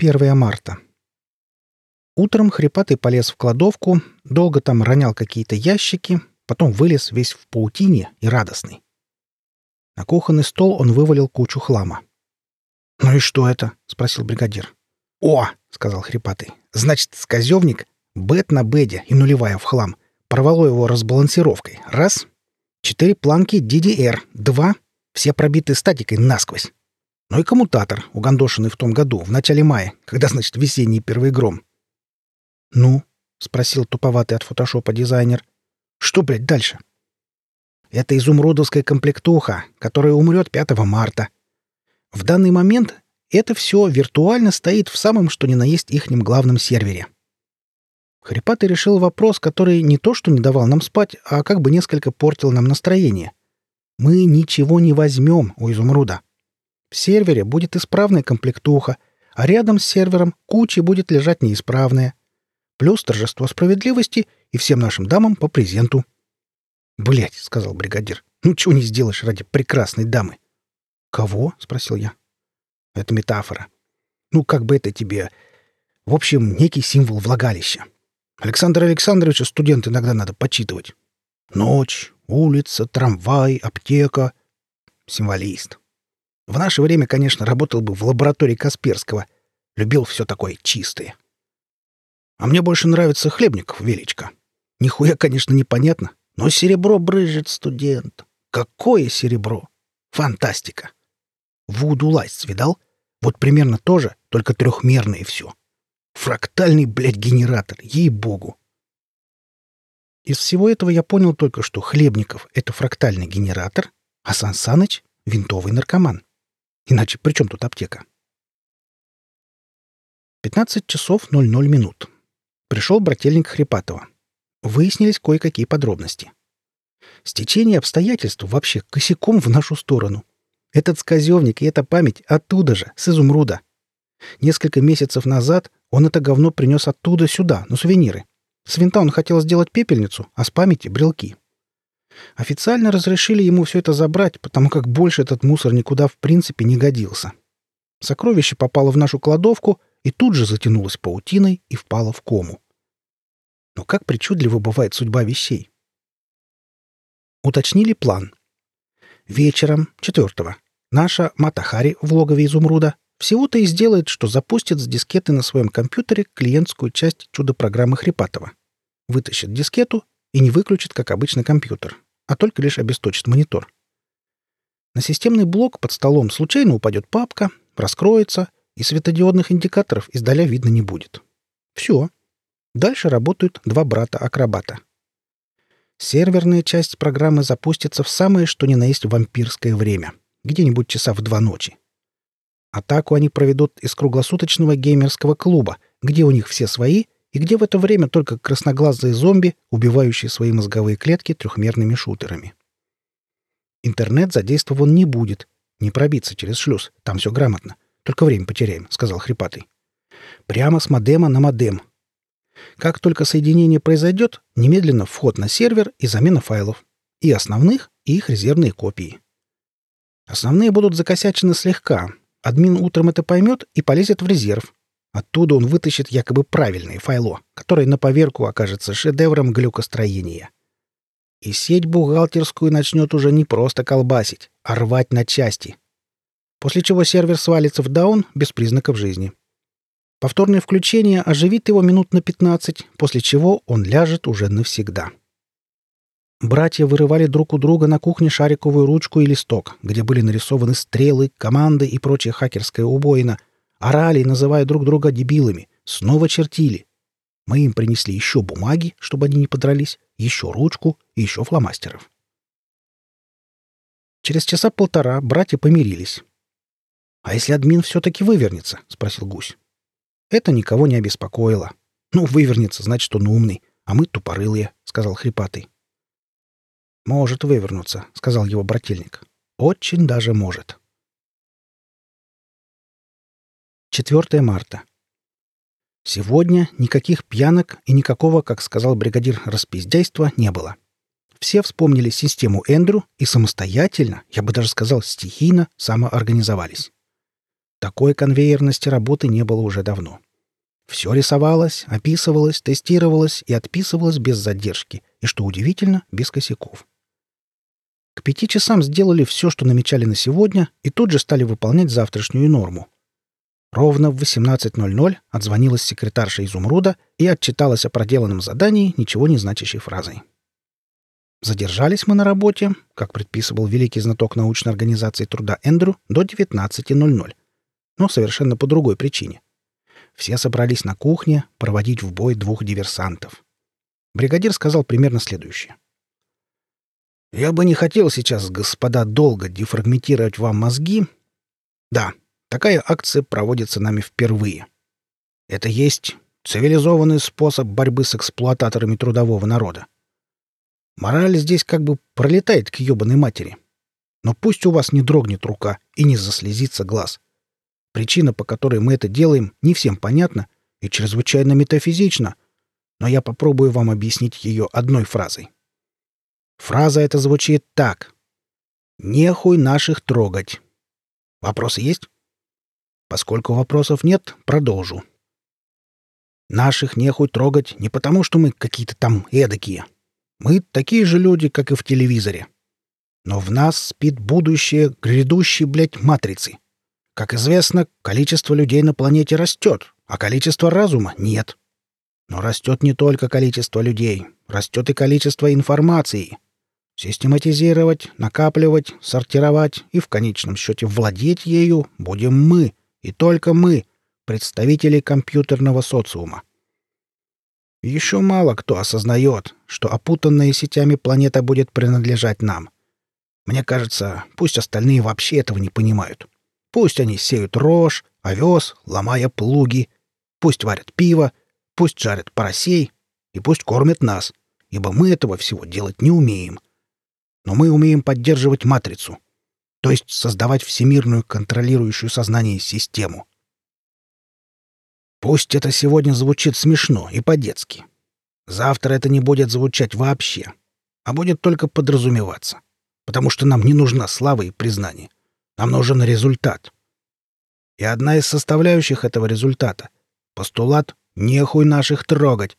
1 марта. Утром хрипатый полез в кладовку, долго там ронял какие-то ящики, потом вылез весь в паутине и радостный. На кухонный стол он вывалил кучу хлама. «Ну и что это?» — спросил бригадир. «О!» — сказал хрипатый. «Значит, сказевник, бет на беде и нулевая в хлам. Порвало его разбалансировкой. Раз. Четыре планки DDR. Два. Все пробиты статикой насквозь. Ну и коммутатор, угандошенный в том году, в начале мая, когда, значит, весенний первый гром. «Ну?» — спросил туповатый от фотошопа дизайнер. «Что, блядь, дальше?» «Это изумрудовская комплектуха, которая умрет 5 марта. В данный момент это все виртуально стоит в самом что ни на есть ихнем главном сервере. Хрипатый решил вопрос, который не то что не давал нам спать, а как бы несколько портил нам настроение. Мы ничего не возьмем у изумруда. В сервере будет исправная комплектуха, а рядом с сервером кучей будет лежать неисправная. Плюс торжество справедливости и всем нашим дамам по презенту. Блять, сказал бригадир. «Ну чего не сделаешь ради прекрасной дамы?» «Кого?» — спросил я. «Это метафора. Ну, как бы это тебе... В общем, некий символ влагалища. Александра Александровича студент иногда надо почитывать. Ночь, улица, трамвай, аптека. Символист. В наше время, конечно, работал бы в лаборатории Касперского. Любил все такое чистое. А мне больше нравится Хлебников, Величко. Нихуя, конечно, непонятно, но серебро брызжет студент. Какое серебро! Фантастика! Voodoo Lights видал? Вот примерно то же, только трехмерное все. Фрактальный, блядь, генератор, ей-богу. Из всего этого я понял только, что Хлебников — это фрактальный генератор, а Сан Саныч — винтовый наркоман. Иначе при чем тут аптека? 15 часов 00 минут. Пришел брательник Хрипатова. Выяснились кое-какие подробности. Стечение обстоятельств вообще косяком в нашу сторону. Этот сказевник и эта память оттуда же, с изумруда. Несколько месяцев назад он это говно принес оттуда сюда, на сувениры. С винта он хотел сделать пепельницу, а с памяти — брелки. Официально разрешили ему все это забрать, потому как больше этот мусор никуда в принципе не годился. Сокровище попало в нашу кладовку и тут же затянулось паутиной и впало в кому. Но как причудливо бывает судьба вещей. Уточнили план. Вечером, четвертого, наша Матахари в логове изумруда всего-то и сделает, что запустит с дискеты на своем компьютере клиентскую часть чудо-программы Хрипатова. Вытащит дискету и не выключит, как обычный компьютер, а только лишь обесточит монитор. На системный блок под столом случайно упадет папка, раскроется, и светодиодных индикаторов издаля видно не будет. Все. Дальше работают два брата-акробата. Серверная часть программы запустится в самое что ни на есть вампирское время, где-нибудь часа в два ночи. Атаку они проведут из круглосуточного геймерского клуба, где у них все свои, и где в это время только красноглазые зомби, убивающие свои мозговые клетки трехмерными шутерами. Интернет задействован не будет. Не пробиться через шлюз. Там все грамотно. Только время потеряем, — сказал Хрипатый. Прямо с модема на модем. Как только соединение произойдет, немедленно вход на сервер и замена файлов. И основных, и их резервные копии. Основные будут закосячены слегка, Админ утром это поймет и полезет в резерв. Оттуда он вытащит якобы правильное файло, которое на поверку окажется шедевром глюкостроения. И сеть бухгалтерскую начнет уже не просто колбасить, а рвать на части. После чего сервер свалится в даун без признаков жизни. Повторное включение оживит его минут на 15, после чего он ляжет уже навсегда. Братья вырывали друг у друга на кухне шариковую ручку и листок, где были нарисованы стрелы, команды и прочая хакерская убоина. Орали, называя друг друга дебилами. Снова чертили. Мы им принесли еще бумаги, чтобы они не подрались, еще ручку и еще фломастеров. Через часа полтора братья помирились. «А если админ все-таки вывернется?» — спросил гусь. Это никого не обеспокоило. «Ну, вывернется, значит, он умный, а мы тупорылые», — сказал хрипатый. «Может вывернуться», — сказал его брательник. «Очень даже может». 4 марта. Сегодня никаких пьянок и никакого, как сказал бригадир, распиздяйства не было. Все вспомнили систему Эндрю и самостоятельно, я бы даже сказал стихийно, самоорганизовались. Такой конвейерности работы не было уже давно. Все рисовалось, описывалось, тестировалось и отписывалось без задержки, и, что удивительно, без косяков. К пяти часам сделали все, что намечали на сегодня, и тут же стали выполнять завтрашнюю норму. Ровно в 18.00 отзвонилась секретарша Изумруда и отчиталась о проделанном задании ничего не значащей фразой. Задержались мы на работе, как предписывал великий знаток научной организации труда Эндрю, до 19.00. Но совершенно по другой причине. Все собрались на кухне проводить в бой двух диверсантов. Бригадир сказал примерно следующее. «Я бы не хотел сейчас, господа, долго дефрагментировать вам мозги. Да, такая акция проводится нами впервые. Это есть цивилизованный способ борьбы с эксплуататорами трудового народа. Мораль здесь как бы пролетает к ебаной матери. Но пусть у вас не дрогнет рука и не заслезится глаз. Причина, по которой мы это делаем, не всем понятна и чрезвычайно метафизична, но я попробую вам объяснить ее одной фразой. Фраза эта звучит так. «Нехуй наших трогать». Вопросы есть? Поскольку вопросов нет, продолжу. Наших нехуй трогать не потому, что мы какие-то там эдакие. Мы такие же люди, как и в телевизоре. Но в нас спит будущее грядущей, блядь, матрицы. Как известно, количество людей на планете растет, а количество разума нет. Но растет не только количество людей, растет и количество информации. Систематизировать, накапливать, сортировать и в конечном счете владеть ею будем мы, и только мы, представители компьютерного социума. Еще мало кто осознает, что опутанная сетями планета будет принадлежать нам. Мне кажется, пусть остальные вообще этого не понимают. Пусть они сеют рожь, овес, ломая плуги. Пусть варят пиво, пусть жарят поросей и пусть кормят нас, ибо мы этого всего делать не умеем. Но мы умеем поддерживать матрицу, то есть создавать всемирную контролирующую сознание систему. Пусть это сегодня звучит смешно и по-детски. Завтра это не будет звучать вообще, а будет только подразумеваться, потому что нам не нужна слава и признание. Нам нужен результат. И одна из составляющих этого результата — постулат «нехуй наших трогать».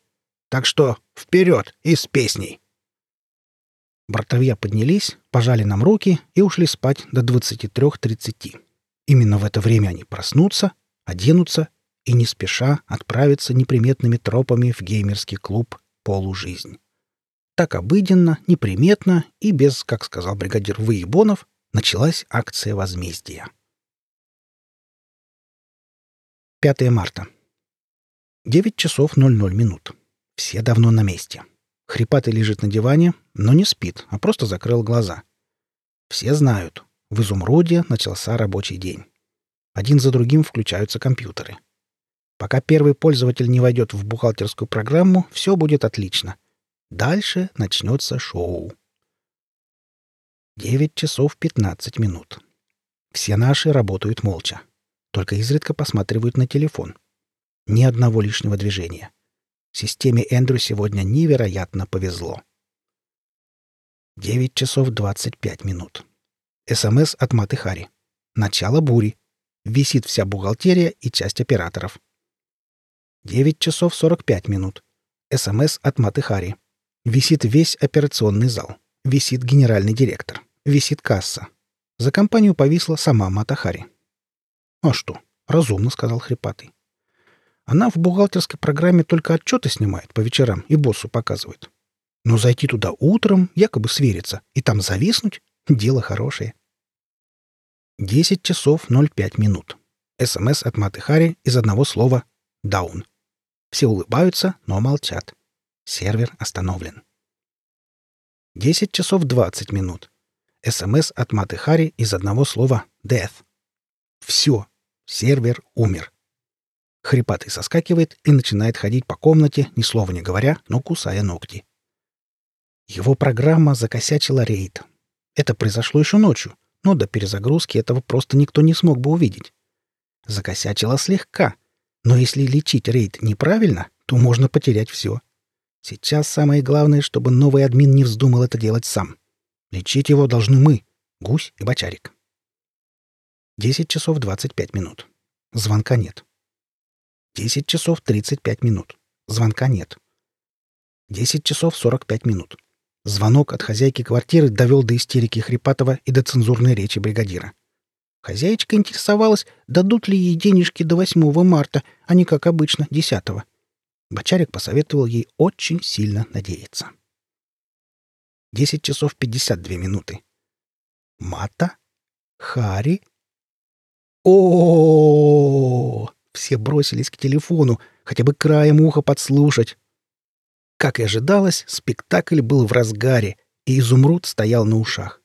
Так что вперед и с песней. Бортовья поднялись, пожали нам руки и ушли спать до 23.30. Именно в это время они проснутся, оденутся и не спеша отправиться неприметными тропами в геймерский клуб «Полужизнь». Так обыденно, неприметно и без, как сказал бригадир Выебонов, началась акция возмездия. 5 марта. 9 часов 00 минут. Все давно на месте. Хрипатый лежит на диване, но не спит, а просто закрыл глаза. Все знают, в изумруде начался рабочий день. Один за другим включаются компьютеры. Пока первый пользователь не войдет в бухгалтерскую программу, все будет отлично. Дальше начнется шоу. 9 часов 15 минут. Все наши работают молча. Только изредка посматривают на телефон. Ни одного лишнего движения. Системе Эндрю сегодня невероятно повезло. 9 часов 25 минут. СМС от Маты Хари. Начало бури. Висит вся бухгалтерия и часть операторов. 9 часов 45 минут. СМС от Маты Хари. Висит весь операционный зал. Висит генеральный директор. Висит касса. За компанию повисла сама Матахари. «А что? Разумно», — сказал Хрипатый. «Она в бухгалтерской программе только отчеты снимает по вечерам и боссу показывает. Но зайти туда утром, якобы свериться, и там зависнуть — дело хорошее». 10 часов 05 минут. СМС от Матыхари из одного слова «даун». Все улыбаются, но молчат. Сервер остановлен. 10 часов 20 минут. СМС от Маты Хари из одного слова «death». Все. Сервер умер. Хрипатый соскакивает и начинает ходить по комнате, ни слова не говоря, но кусая ногти. Его программа закосячила рейд. Это произошло еще ночью, но до перезагрузки этого просто никто не смог бы увидеть. Закосячила слегка, но если лечить рейд неправильно, то можно потерять все. Сейчас самое главное, чтобы новый админ не вздумал это делать сам. Лечить его должны мы, гусь и бочарик. 10 часов 25 минут. Звонка нет. 10 часов 35 минут. Звонка нет. 10 часов 45 минут. Звонок от хозяйки квартиры довел до истерики Хрипатова и до цензурной речи бригадира. Хозяечка интересовалась, дадут ли ей денежки до 8 марта, а не, как обычно, 10 -го. Бочарик посоветовал ей очень сильно надеяться. 10 часов 52 минуты. Мата? Хари? О, Все бросились к телефону, хотя бы краем уха подслушать. Как и ожидалось, спектакль был в разгаре, и изумруд стоял на ушах.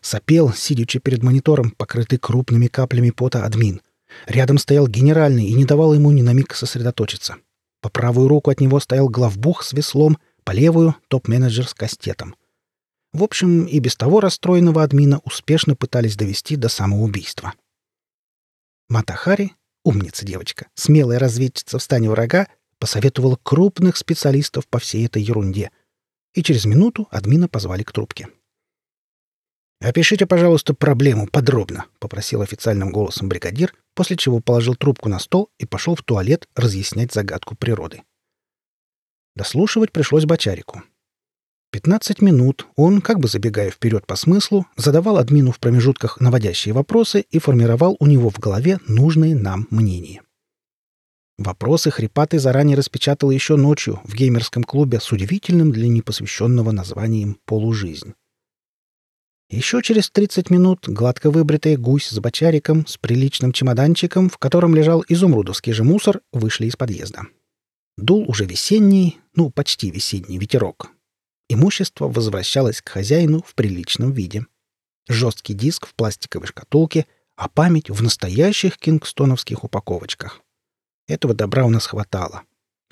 Сопел, сидячи перед монитором, покрытый крупными каплями пота админ. Рядом стоял генеральный и не давал ему ни на миг сосредоточиться. По правую руку от него стоял главбух с веслом, по левую — топ-менеджер с кастетом. В общем, и без того расстроенного админа успешно пытались довести до самоубийства. Матахари, умница девочка, смелая разведчица в стане врага, посоветовала крупных специалистов по всей этой ерунде. И через минуту админа позвали к трубке. «Опишите, пожалуйста, проблему подробно», — попросил официальным голосом бригадир, после чего положил трубку на стол и пошел в туалет разъяснять загадку природы. Дослушивать пришлось Бочарику. 15 минут он, как бы забегая вперед по смыслу, задавал админу в промежутках наводящие вопросы и формировал у него в голове нужные нам мнения. Вопросы Хрипатый заранее распечатал еще ночью в геймерском клубе с удивительным для непосвященного названием «Полужизнь». Еще через 30 минут гладко выбритый гусь с бочариком с приличным чемоданчиком, в котором лежал изумрудовский же мусор, вышли из подъезда. Дул уже весенний, ну, почти весенний ветерок, Имущество возвращалось к хозяину в приличном виде. Жесткий диск в пластиковой шкатулке, а память в настоящих кингстоновских упаковочках. Этого добра у нас хватало.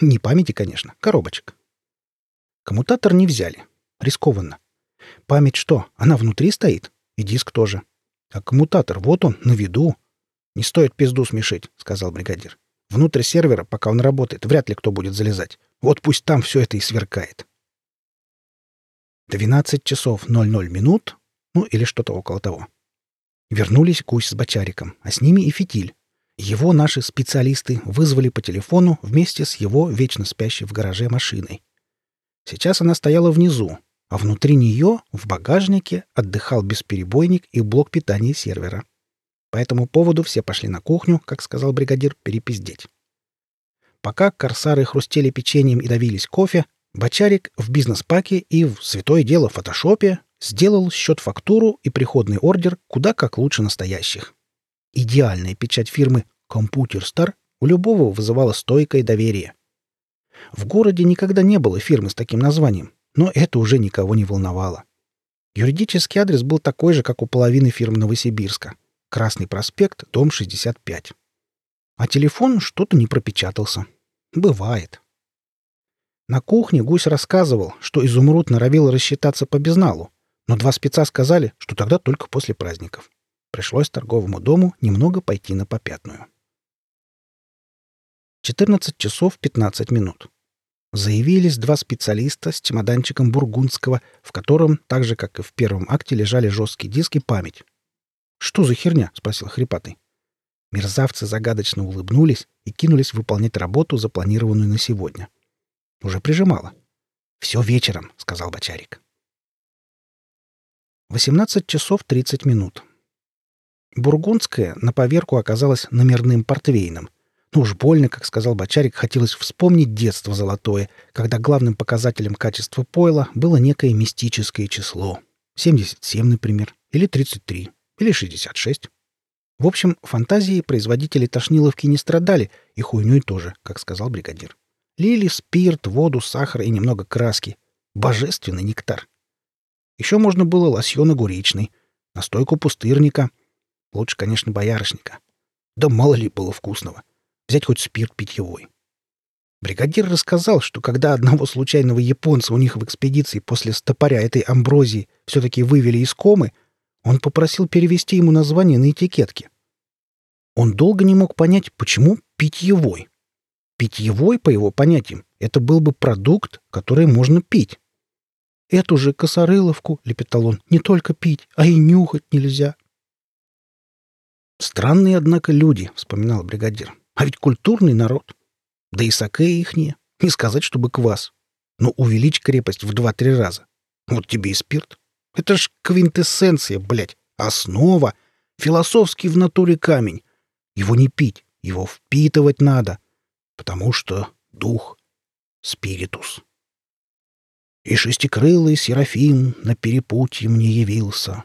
Не памяти, конечно, коробочек. Коммутатор не взяли. Рискованно. Память что? Она внутри стоит? И диск тоже. А коммутатор, вот он, на виду. Не стоит пизду смешить, сказал бригадир. Внутрь сервера, пока он работает, вряд ли кто будет залезать. Вот пусть там все это и сверкает. 12 часов 00 минут, ну или что-то около того. Вернулись Гусь с Бочариком, а с ними и Фитиль. Его наши специалисты вызвали по телефону вместе с его вечно спящей в гараже машиной. Сейчас она стояла внизу, а внутри нее, в багажнике, отдыхал бесперебойник и блок питания сервера. По этому поводу все пошли на кухню, как сказал бригадир, перепиздеть. Пока корсары хрустели печеньем и давились кофе, Бочарик в бизнес-паке и в святое дело фотошопе сделал счет-фактуру и приходный ордер куда как лучше настоящих. Идеальная печать фирмы «Компьютер Стар» у любого вызывала стойкое доверие. В городе никогда не было фирмы с таким названием, но это уже никого не волновало. Юридический адрес был такой же, как у половины фирм Новосибирска. Красный проспект, дом 65. А телефон что-то не пропечатался. Бывает. На кухне гусь рассказывал, что изумруд норовил рассчитаться по безналу, но два спеца сказали, что тогда только после праздников. Пришлось торговому дому немного пойти на попятную. 14 часов 15 минут. Заявились два специалиста с чемоданчиком бургундского, в котором, так же, как и в первом акте, лежали жесткие диски память. «Что за херня?» — спросил хрипатый. Мерзавцы загадочно улыбнулись и кинулись выполнять работу, запланированную на сегодня. Уже прижимала. «Все вечером», — сказал Бочарик. 18 часов 30 минут. Бургундская на поверку оказалась номерным портвейном. Ну уж больно, как сказал Бочарик, хотелось вспомнить детство золотое, когда главным показателем качества пойла было некое мистическое число. 77, например, или 33, или 66. В общем, фантазии производители Тошниловки не страдали, и хуйней тоже, как сказал бригадир. Лили спирт, воду, сахар и немного краски. Божественный нектар. Еще можно было лосьон огуречный, настойку пустырника. Лучше, конечно, боярышника. Да мало ли было вкусного. Взять хоть спирт питьевой. Бригадир рассказал, что когда одного случайного японца у них в экспедиции после стопоря этой амброзии все-таки вывели из комы, он попросил перевести ему название на этикетке. Он долго не мог понять, почему питьевой. Питьевой, по его понятиям, это был бы продукт, который можно пить. «Эту же косорыловку, — лепетал он, — не только пить, а и нюхать нельзя». «Странные, однако, люди», — вспоминал бригадир. «А ведь культурный народ. Да и саке ихние. Не сказать, чтобы квас. Но увеличь крепость в два-три раза. Вот тебе и спирт. Это ж квинтэссенция, блядь. Основа. Философский в натуре камень. Его не пить, его впитывать надо. Потому что дух — спиритус. И шестикрылый Серафим на перепутье мне явился.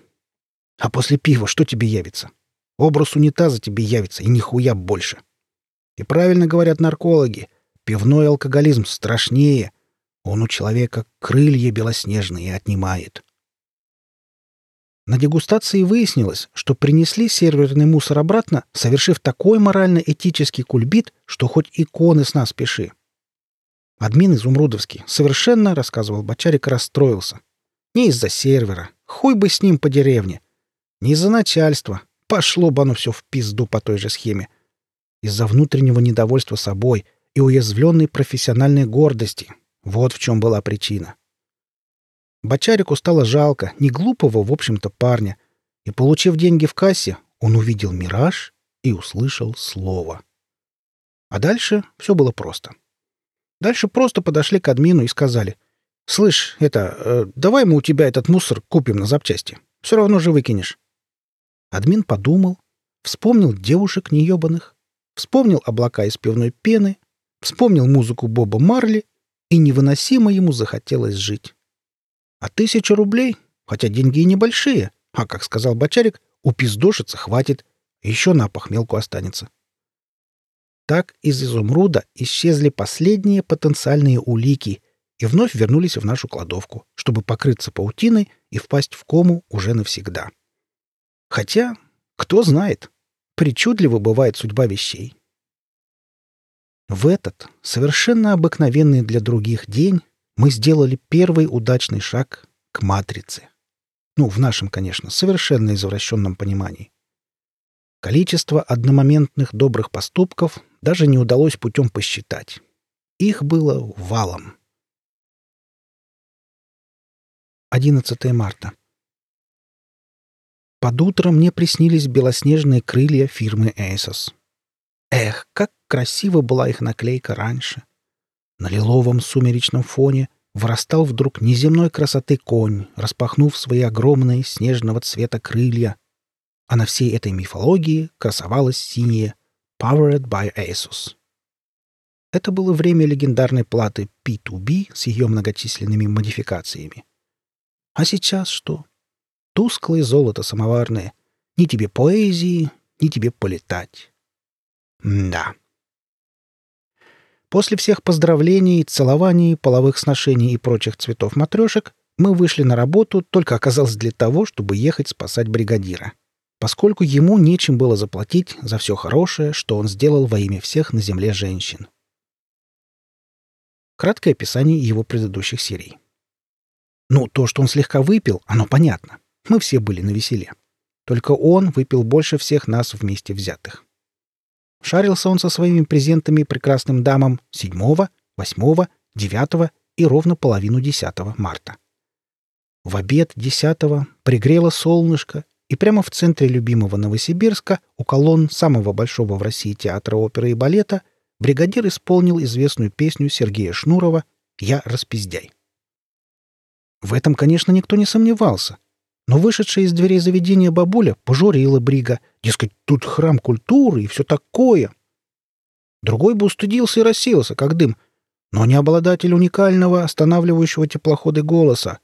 А после пива что тебе явится? Образ унитаза тебе явится, и нихуя больше. И правильно говорят наркологи, пивной алкоголизм страшнее. Он у человека крылья белоснежные отнимает. На дегустации выяснилось, что принесли серверный мусор обратно, совершив такой морально-этический кульбит, что хоть иконы с нас пиши. Админ Изумрудовский совершенно, рассказывал Бочарик, расстроился. Не из-за сервера, хуй бы с ним по деревне. Не из-за начальства, пошло бы оно все в пизду по той же схеме. Из-за внутреннего недовольства собой и уязвленной профессиональной гордости. Вот в чем была причина. Бочарику стало жалко не глупого, в общем-то, парня, и, получив деньги в кассе, он увидел мираж и услышал слово. А дальше все было просто. — Дальше просто подошли к админу и сказали, «Слышь, это, э, давай мы у тебя этот мусор купим на запчасти. Все равно же выкинешь». Админ подумал, вспомнил девушек неебаных, вспомнил облака из пивной пены, вспомнил музыку Боба Марли, и невыносимо ему захотелось жить. А тысяча рублей, хотя деньги и небольшие, а, как сказал Бочарик, упиздошиться хватит, еще на похмелку останется. Так из изумруда исчезли последние потенциальные улики и вновь вернулись в нашу кладовку, чтобы покрыться паутиной и впасть в кому уже навсегда. Хотя, кто знает, причудлива бывает судьба вещей. В этот, совершенно обыкновенный для других день, мы сделали первый удачный шаг к матрице. Ну, в нашем, конечно, совершенно извращенном понимании. Количество одномоментных добрых поступков даже не удалось путем посчитать. Их было валом. 11 марта. Под утро мне приснились белоснежные крылья фирмы Asos. Эх, как красиво была их наклейка раньше. На лиловом сумеречном фоне вырастал вдруг неземной красоты конь, распахнув свои огромные снежного цвета крылья, а на всей этой мифологии красовалось синее «Powered by Asus». Это было время легендарной платы P2B с ее многочисленными модификациями. А сейчас что? Тусклое золото самоварное. Ни тебе поэзии, ни тебе полетать. М да. После всех поздравлений, целований, половых сношений и прочих цветов матрешек мы вышли на работу только оказалось для того, чтобы ехать спасать бригадира поскольку ему нечем было заплатить за все хорошее, что он сделал во имя всех на земле женщин. Краткое описание его предыдущих серий. Ну, то, что он слегка выпил, оно понятно. Мы все были на веселе. Только он выпил больше всех нас вместе взятых. Шарился он со своими презентами прекрасным дамам 7, 8, 9 и ровно половину 10 марта. В обед 10 пригрело солнышко, и прямо в центре любимого Новосибирска, у колонн самого большого в России театра оперы и балета, бригадир исполнил известную песню Сергея Шнурова «Я распиздяй». В этом, конечно, никто не сомневался. Но вышедшая из дверей заведения бабуля пожурила Брига, дескать, тут храм культуры и все такое. Другой бы устыдился и рассеялся, как дым, но не обладатель уникального, останавливающего теплоходы голоса.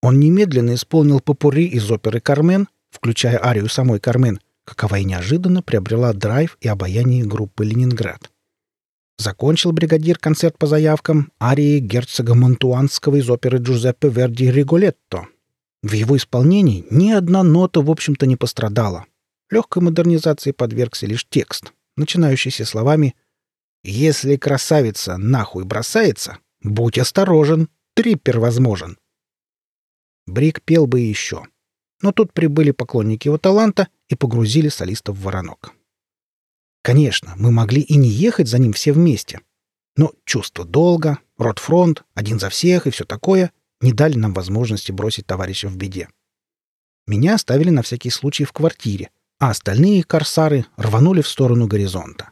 Он немедленно исполнил попури из оперы «Кармен» включая арию самой Кармен, какова и неожиданно приобрела драйв и обаяние группы «Ленинград». Закончил бригадир концерт по заявкам арии герцога Монтуанского из оперы Джузеппе Верди «Риголетто». В его исполнении ни одна нота, в общем-то, не пострадала. Легкой модернизации подвергся лишь текст, начинающийся словами «Если красавица нахуй бросается, будь осторожен, триппер возможен». Брик пел бы еще — но тут прибыли поклонники его таланта и погрузили солиста в воронок. Конечно, мы могли и не ехать за ним все вместе. Но чувство долга, рот-фронт, один за всех и все такое не дали нам возможности бросить товарища в беде. Меня оставили на всякий случай в квартире, а остальные корсары рванули в сторону горизонта.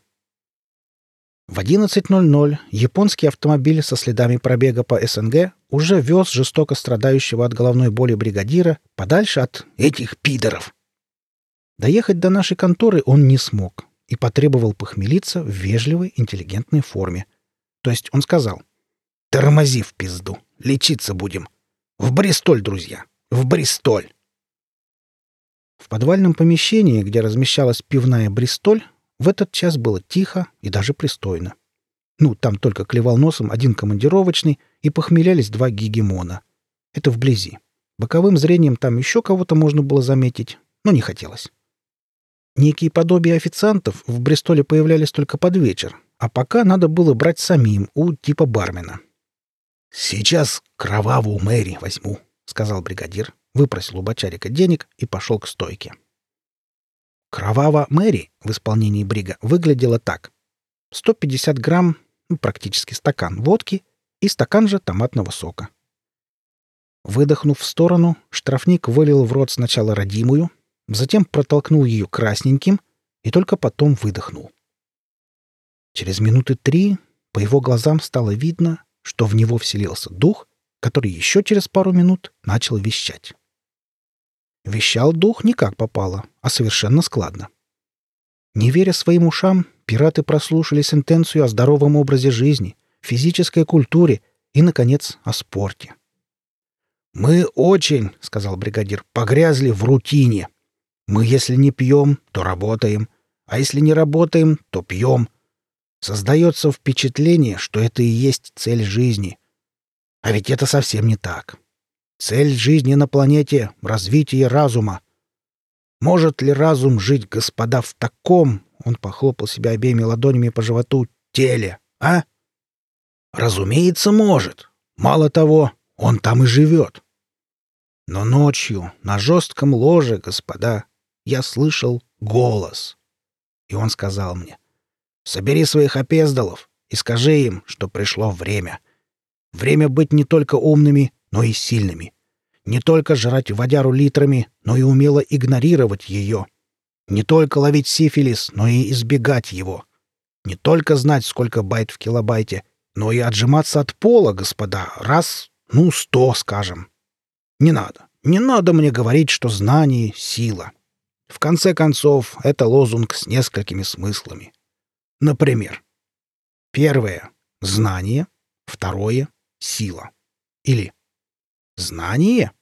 В 11.00 японский автомобиль со следами пробега по СНГ уже вез жестоко страдающего от головной боли бригадира подальше от этих пидоров. Доехать до нашей конторы он не смог и потребовал похмелиться в вежливой, интеллигентной форме. То есть он сказал «Тормози в пизду, лечиться будем. В Бристоль, друзья, в Бристоль!» В подвальном помещении, где размещалась пивная «Бристоль», в этот час было тихо и даже пристойно. Ну, там только клевал носом один командировочный, и похмелялись два гегемона. Это вблизи. Боковым зрением там еще кого-то можно было заметить, но не хотелось. Некие подобия официантов в Бристоле появлялись только под вечер, а пока надо было брать самим у типа бармена. «Сейчас кровавую Мэри возьму», — сказал бригадир, выпросил у бочарика денег и пошел к стойке. Кровава Мэри в исполнении Брига выглядела так. 150 грамм, ну, практически стакан водки и стакан же томатного сока. Выдохнув в сторону, штрафник вылил в рот сначала родимую, затем протолкнул ее красненьким и только потом выдохнул. Через минуты три по его глазам стало видно, что в него вселился дух, который еще через пару минут начал вещать. Вещал дух не как попало, а совершенно складно. Не веря своим ушам, пираты прослушали сентенцию о здоровом образе жизни, физической культуре и, наконец, о спорте. «Мы очень, — сказал бригадир, — погрязли в рутине. Мы, если не пьем, то работаем, а если не работаем, то пьем. Создается впечатление, что это и есть цель жизни. А ведь это совсем не так. Цель жизни на планете — развитие разума. Может ли разум жить, господа, в таком, он похлопал себя обеими ладонями по животу, теле, а? Разумеется, может. Мало того, он там и живет. Но ночью, на жестком ложе, господа, я слышал голос. И он сказал мне, «Собери своих опездалов и скажи им, что пришло время. Время быть не только умными, но и сильными. Не только жрать водяру литрами, но и умело игнорировать ее. Не только ловить сифилис, но и избегать его. Не только знать, сколько байт в килобайте, но и отжиматься от пола, господа, раз, ну, сто, скажем. Не надо. Не надо мне говорить, что знание — сила. В конце концов, это лозунг с несколькими смыслами. Например, первое — знание, второе — сила. Или Знание?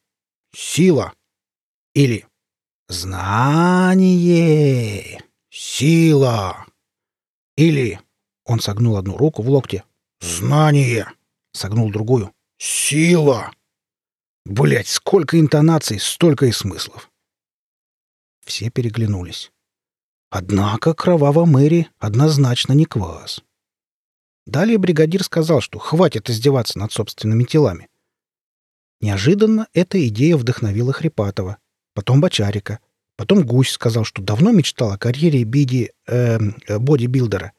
Сила. Или знание. Сила. Или он согнул одну руку в локте. Знание. Согнул другую. Сила. Блять, сколько интонаций, столько и смыслов. Все переглянулись. Однако кровава Мэри однозначно не квас. Далее бригадир сказал, что хватит издеваться над собственными телами. Неожиданно эта идея вдохновила Хрипатова, потом Бочарика, потом Гусь сказал, что давно мечтал о карьере биди... Э, бодибилдера.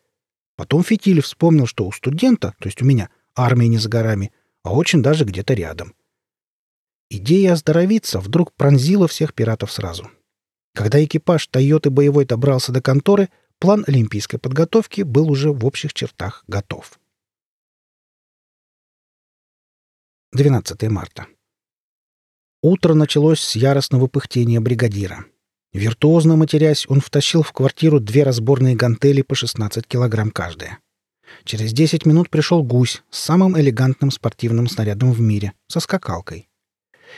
Потом Фитиль вспомнил, что у студента, то есть у меня, армия не за горами, а очень даже где-то рядом. Идея оздоровиться вдруг пронзила всех пиратов сразу. Когда экипаж «Тойоты» боевой добрался до конторы, план олимпийской подготовки был уже в общих чертах готов. 12 марта. Утро началось с яростного пыхтения бригадира. Виртуозно матерясь, он втащил в квартиру две разборные гантели по 16 килограмм каждая. Через 10 минут пришел гусь с самым элегантным спортивным снарядом в мире, со скакалкой.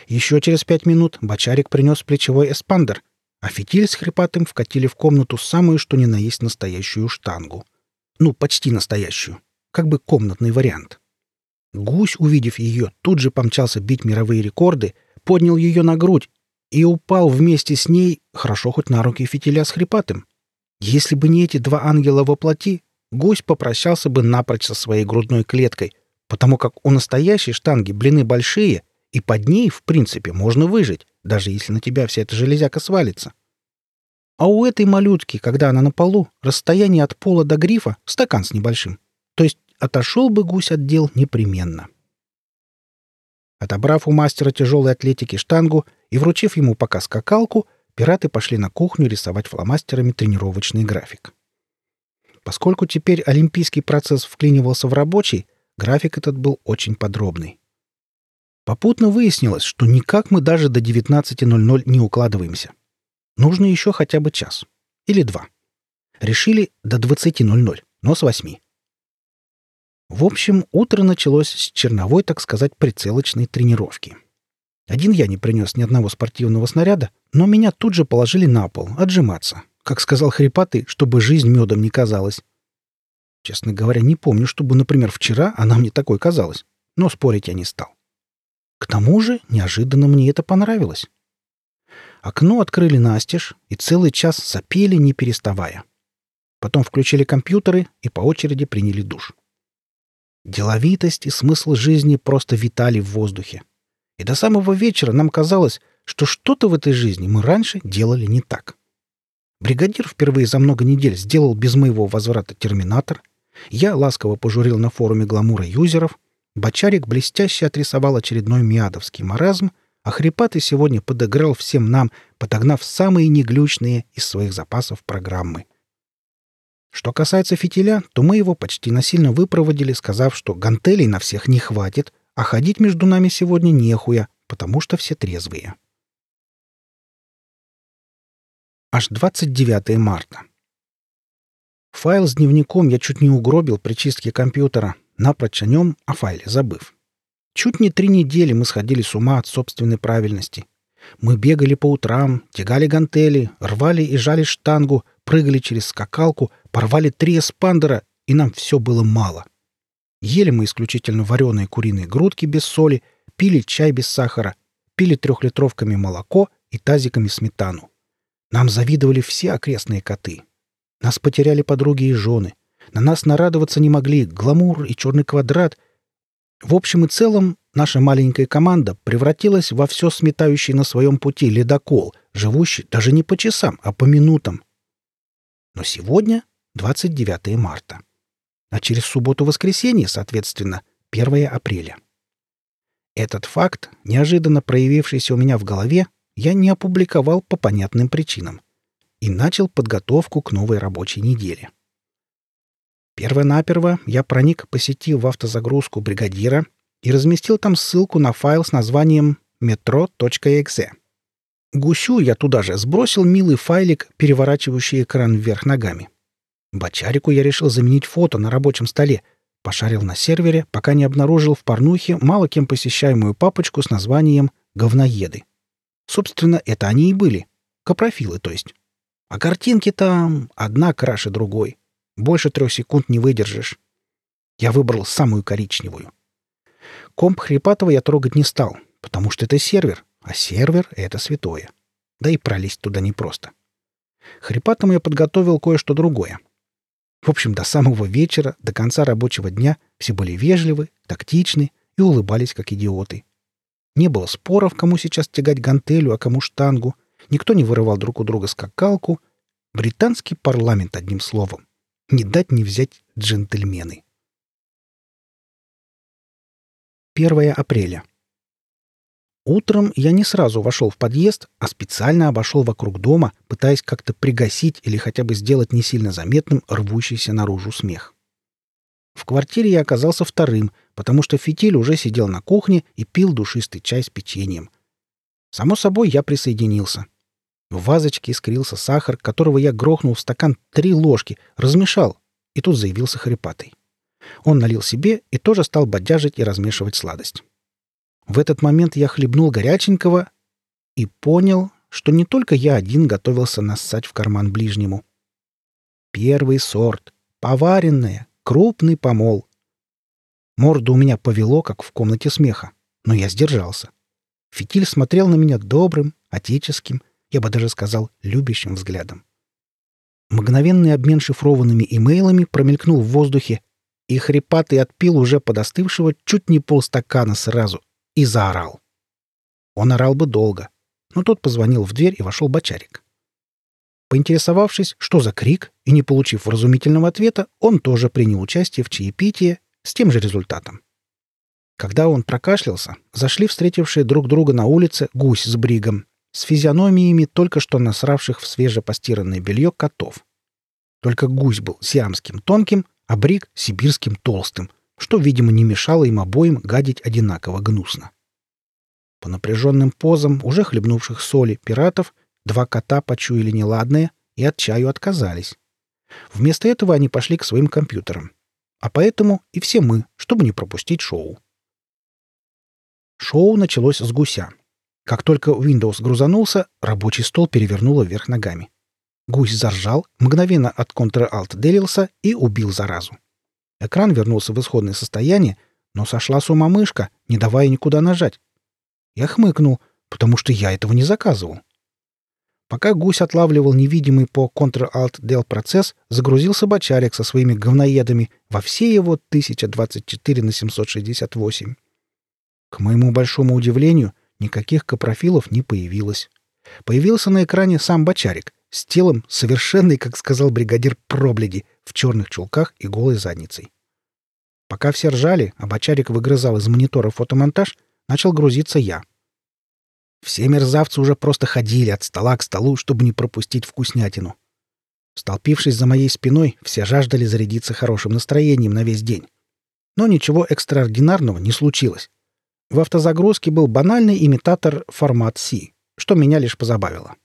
Еще через пять минут бочарик принес плечевой эспандер, а фитиль с хрипатым вкатили в комнату самую, что ни на есть настоящую штангу. Ну, почти настоящую. Как бы комнатный вариант. Гусь, увидев ее, тут же помчался бить мировые рекорды, поднял ее на грудь и упал вместе с ней, хорошо хоть на руки фитиля с хрипатым. Если бы не эти два ангела во плоти, гусь попрощался бы напрочь со своей грудной клеткой, потому как у настоящей штанги блины большие, и под ней, в принципе, можно выжить, даже если на тебя вся эта железяка свалится. А у этой малютки, когда она на полу, расстояние от пола до грифа — стакан с небольшим. То есть отошел бы гусь от дел непременно. Отобрав у мастера тяжелой атлетики штангу и вручив ему пока скакалку, пираты пошли на кухню рисовать фломастерами тренировочный график. Поскольку теперь олимпийский процесс вклинивался в рабочий, график этот был очень подробный. Попутно выяснилось, что никак мы даже до 19.00 не укладываемся. Нужно еще хотя бы час. Или два. Решили до 20.00, но с 8. В общем, утро началось с черновой, так сказать, прицелочной тренировки. Один я не принес ни одного спортивного снаряда, но меня тут же положили на пол, отжиматься. Как сказал Хрипатый, чтобы жизнь медом не казалась. Честно говоря, не помню, чтобы, например, вчера она мне такой казалась. Но спорить я не стал. К тому же, неожиданно мне это понравилось. Окно открыли настежь и целый час запели, не переставая. Потом включили компьютеры и по очереди приняли душ. Деловитость и смысл жизни просто витали в воздухе. И до самого вечера нам казалось, что что-то в этой жизни мы раньше делали не так. Бригадир впервые за много недель сделал без моего возврата терминатор. Я ласково пожурил на форуме гламура юзеров. Бочарик блестяще отрисовал очередной миадовский маразм, а Хрипатый сегодня подыграл всем нам, подогнав самые неглючные из своих запасов программы. Что касается фитиля, то мы его почти насильно выпроводили, сказав, что гантелей на всех не хватит, а ходить между нами сегодня нехуя, потому что все трезвые. Аж 29 марта. Файл с дневником я чуть не угробил при чистке компьютера, напрочь о нем, о файле забыв. Чуть не три недели мы сходили с ума от собственной правильности. Мы бегали по утрам, тягали гантели, рвали и жали штангу, прыгали через скакалку, порвали три эспандера, и нам все было мало. Ели мы исключительно вареные куриные грудки без соли, пили чай без сахара, пили трехлитровками молоко и тазиками сметану. Нам завидовали все окрестные коты. Нас потеряли подруги и жены. На нас нарадоваться не могли гламур и черный квадрат. В общем и целом, наша маленькая команда превратилась во все сметающий на своем пути ледокол, живущий даже не по часам, а по минутам. Но сегодня 29 марта а через субботу-воскресенье, соответственно, 1 апреля. Этот факт, неожиданно проявившийся у меня в голове, я не опубликовал по понятным причинам и начал подготовку к новой рабочей неделе. Первонаперво я проник по сети в автозагрузку бригадира и разместил там ссылку на файл с названием metro.exe. Гусю я туда же сбросил милый файлик, переворачивающий экран вверх ногами. Бочарику я решил заменить фото на рабочем столе. Пошарил на сервере, пока не обнаружил в порнухе мало кем посещаемую папочку с названием «Говноеды». Собственно, это они и были. Капрофилы, то есть. А картинки там одна краше другой. Больше трех секунд не выдержишь. Я выбрал самую коричневую. Комп Хрипатова я трогать не стал, потому что это сервер, а сервер — это святое. Да и пролезть туда непросто. Хрипатому я подготовил кое-что другое. В общем, до самого вечера, до конца рабочего дня все были вежливы, тактичны и улыбались, как идиоты. Не было споров, кому сейчас тягать гантелю, а кому штангу. Никто не вырывал друг у друга скакалку. Британский парламент, одним словом. Не дать не взять джентльмены. 1 апреля. Утром я не сразу вошел в подъезд, а специально обошел вокруг дома, пытаясь как-то пригасить или хотя бы сделать не сильно заметным рвущийся наружу смех. В квартире я оказался вторым, потому что фитиль уже сидел на кухне и пил душистый чай с печеньем. Само собой, я присоединился. В вазочке искрился сахар, которого я грохнул в стакан три ложки, размешал, и тут заявился хрипатый. Он налил себе и тоже стал бодяжить и размешивать сладость. В этот момент я хлебнул горяченького и понял, что не только я один готовился нассать в карман ближнему. Первый сорт, поваренное, крупный помол. Морду у меня повело, как в комнате смеха, но я сдержался. Фитиль смотрел на меня добрым, отеческим, я бы даже сказал, любящим взглядом. Мгновенный обмен шифрованными имейлами промелькнул в воздухе, и хрипатый отпил уже подостывшего чуть не полстакана сразу, и заорал. Он орал бы долго, но тот позвонил в дверь и вошел бочарик. Поинтересовавшись, что за крик, и не получив вразумительного ответа, он тоже принял участие в чаепитии с тем же результатом. Когда он прокашлялся, зашли встретившие друг друга на улице гусь с бригом, с физиономиями только что насравших в свежепостиранное белье котов. Только гусь был сиамским тонким, а брик — сибирским толстым, что, видимо, не мешало им обоим гадить одинаково гнусно. По напряженным позам уже хлебнувших соли пиратов два кота почуяли неладное и от чаю отказались. Вместо этого они пошли к своим компьютерам. А поэтому и все мы, чтобы не пропустить шоу. Шоу началось с гуся. Как только Windows грузанулся, рабочий стол перевернуло вверх ногами. Гусь заржал, мгновенно от Ctrl-Alt делился и убил заразу. Экран вернулся в исходное состояние, но сошла с ума мышка, не давая никуда нажать. Я хмыкнул, потому что я этого не заказывал. Пока гусь отлавливал невидимый по Ctrl-Alt-Del процесс, загрузился бочарик со своими говноедами во все его 1024 на 768. К моему большому удивлению, никаких капрофилов не появилось. Появился на экране сам бочарик с телом совершенный, как сказал бригадир Пробледи, в черных чулках и голой задницей. Пока все ржали, а бочарик выгрызал из монитора фотомонтаж, начал грузиться я. Все мерзавцы уже просто ходили от стола к столу, чтобы не пропустить вкуснятину. Столпившись за моей спиной, все жаждали зарядиться хорошим настроением на весь день. Но ничего экстраординарного не случилось. В автозагрузке был банальный имитатор формат C, что меня лишь позабавило.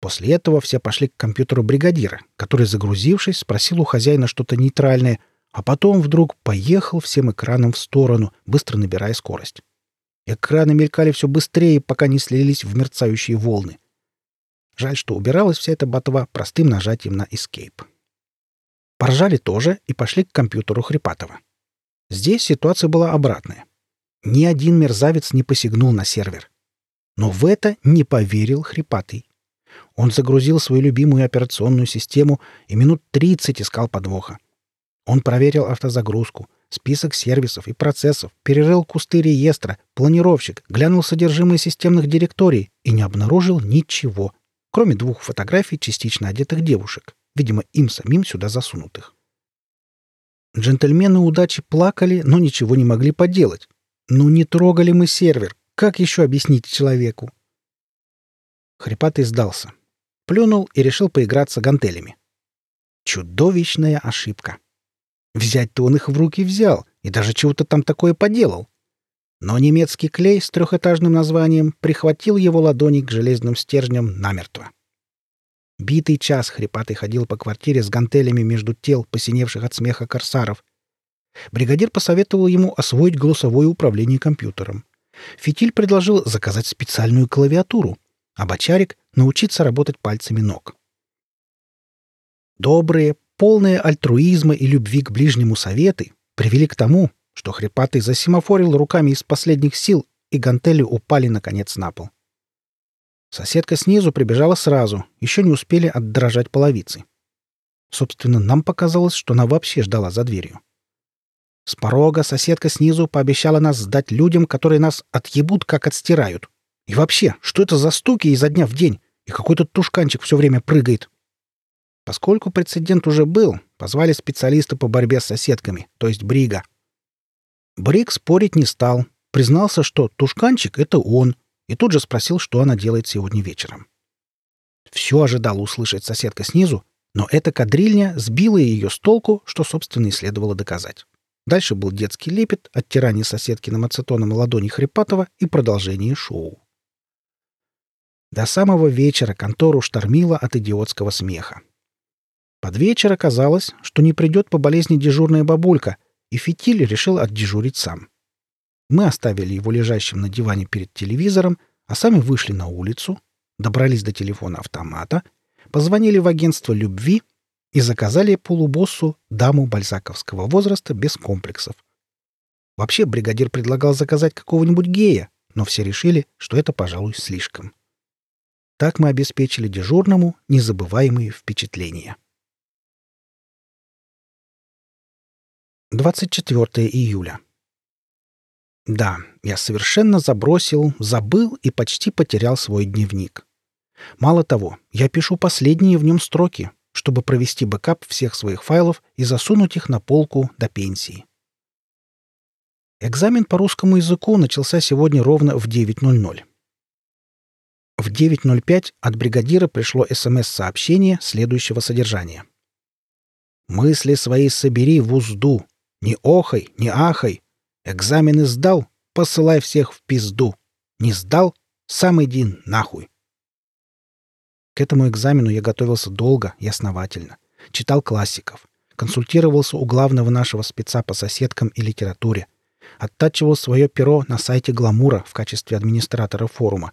После этого все пошли к компьютеру бригадира, который, загрузившись, спросил у хозяина что-то нейтральное, а потом вдруг поехал всем экраном в сторону, быстро набирая скорость. Экраны мелькали все быстрее, пока не слились в мерцающие волны. Жаль, что убиралась вся эта ботва простым нажатием на Escape. Поржали тоже и пошли к компьютеру Хрипатова. Здесь ситуация была обратная. Ни один мерзавец не посягнул на сервер. Но в это не поверил Хрипатый. Он загрузил свою любимую операционную систему и минут 30 искал подвоха. Он проверил автозагрузку, список сервисов и процессов, перерыл кусты реестра, планировщик, глянул содержимое системных директорий и не обнаружил ничего, кроме двух фотографий частично одетых девушек, видимо, им самим сюда засунутых. Джентльмены удачи плакали, но ничего не могли поделать. Ну не трогали мы сервер. Как еще объяснить человеку? Хрипатый сдался. Плюнул и решил поиграться гантелями. Чудовищная ошибка. Взять-то он их в руки взял и даже чего-то там такое поделал. Но немецкий клей с трехэтажным названием прихватил его ладони к железным стержням намертво. Битый час хрипатый ходил по квартире с гантелями между тел, посиневших от смеха корсаров. Бригадир посоветовал ему освоить голосовое управление компьютером. Фитиль предложил заказать специальную клавиатуру, а бочарик — научиться работать пальцами ног. Добрые, полные альтруизма и любви к ближнему советы привели к тому, что хрипатый засимофорил руками из последних сил, и гантели упали, наконец, на пол. Соседка снизу прибежала сразу, еще не успели отдрожать половицы. Собственно, нам показалось, что она вообще ждала за дверью. С порога соседка снизу пообещала нас сдать людям, которые нас отъебут, как отстирают. И вообще, что это за стуки изо дня в день? И какой-то тушканчик все время прыгает. Поскольку прецедент уже был, позвали специалиста по борьбе с соседками, то есть Брига. Бриг спорить не стал, признался, что тушканчик — это он, и тут же спросил, что она делает сегодня вечером. Все ожидала услышать соседка снизу, но эта кадрильня сбила ее с толку, что, собственно, и следовало доказать. Дальше был детский лепет, оттирание соседкиным ацетоном ладони Хрипатова и продолжение шоу. До самого вечера контору штормило от идиотского смеха. Под вечер оказалось, что не придет по болезни дежурная бабулька, и Фитиль решил отдежурить сам. Мы оставили его лежащим на диване перед телевизором, а сами вышли на улицу, добрались до телефона автомата, позвонили в агентство любви и заказали полубоссу даму бальзаковского возраста без комплексов. Вообще бригадир предлагал заказать какого-нибудь гея, но все решили, что это, пожалуй, слишком. Так мы обеспечили дежурному незабываемые впечатления. 24 июля. Да, я совершенно забросил, забыл и почти потерял свой дневник. Мало того, я пишу последние в нем строки, чтобы провести бэкап всех своих файлов и засунуть их на полку до пенсии. Экзамен по русскому языку начался сегодня ровно в 9.00. В 9.05 от бригадира пришло СМС-сообщение следующего содержания. «Мысли свои собери в узду. Не охай, не ахай. Экзамены сдал? Посылай всех в пизду. Не сдал? Сам иди нахуй». Этому экзамену я готовился долго и основательно. Читал классиков. Консультировался у главного нашего спеца по соседкам и литературе. Оттачивал свое перо на сайте «Гламура» в качестве администратора форума.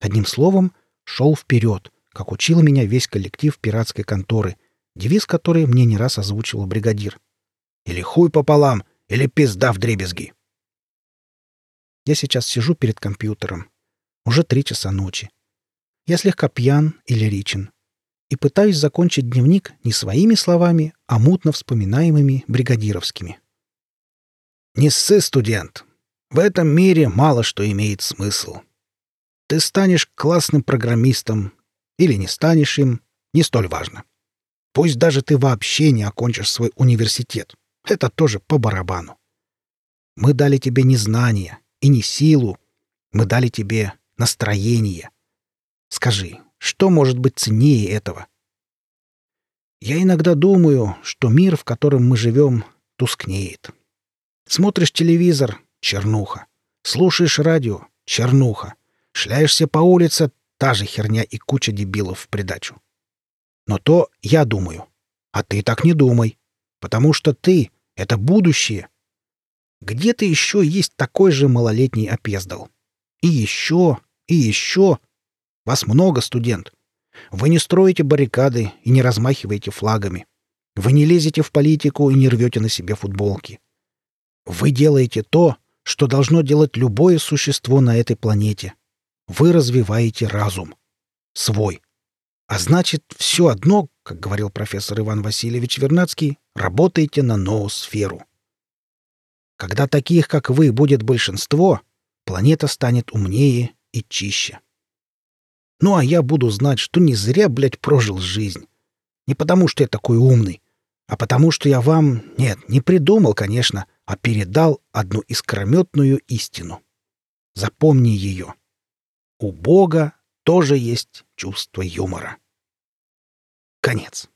Одним словом, шел вперед, как учил меня весь коллектив пиратской конторы, девиз которой мне не раз озвучивал бригадир. «Или хуй пополам, или пизда в дребезги!» Я сейчас сижу перед компьютером. Уже три часа ночи. Я слегка пьян и лиричен. И пытаюсь закончить дневник не своими словами, а мутно вспоминаемыми бригадировскими. Не ссы, студент. В этом мире мало что имеет смысл. Ты станешь классным программистом или не станешь им, не столь важно. Пусть даже ты вообще не окончишь свой университет. Это тоже по барабану. Мы дали тебе не знания и не силу. Мы дали тебе настроение. Скажи, что может быть ценнее этого? Я иногда думаю, что мир, в котором мы живем, тускнеет. Смотришь телевизор — чернуха. Слушаешь радио — чернуха. Шляешься по улице — та же херня и куча дебилов в придачу. Но то я думаю. А ты так не думай. Потому что ты — это будущее. Где-то еще есть такой же малолетний опездал. И еще, и еще. Вас много, студент. Вы не строите баррикады и не размахиваете флагами. Вы не лезете в политику и не рвете на себе футболки. Вы делаете то, что должно делать любое существо на этой планете. Вы развиваете разум. Свой. А значит, все одно, как говорил профессор Иван Васильевич Вернадский, работаете на ноосферу. Когда таких, как вы, будет большинство, планета станет умнее и чище. Ну а я буду знать, что не зря, блядь, прожил жизнь. Не потому, что я такой умный, а потому, что я вам, нет, не придумал, конечно, а передал одну искрометную истину. Запомни ее. У Бога тоже есть чувство юмора. Конец.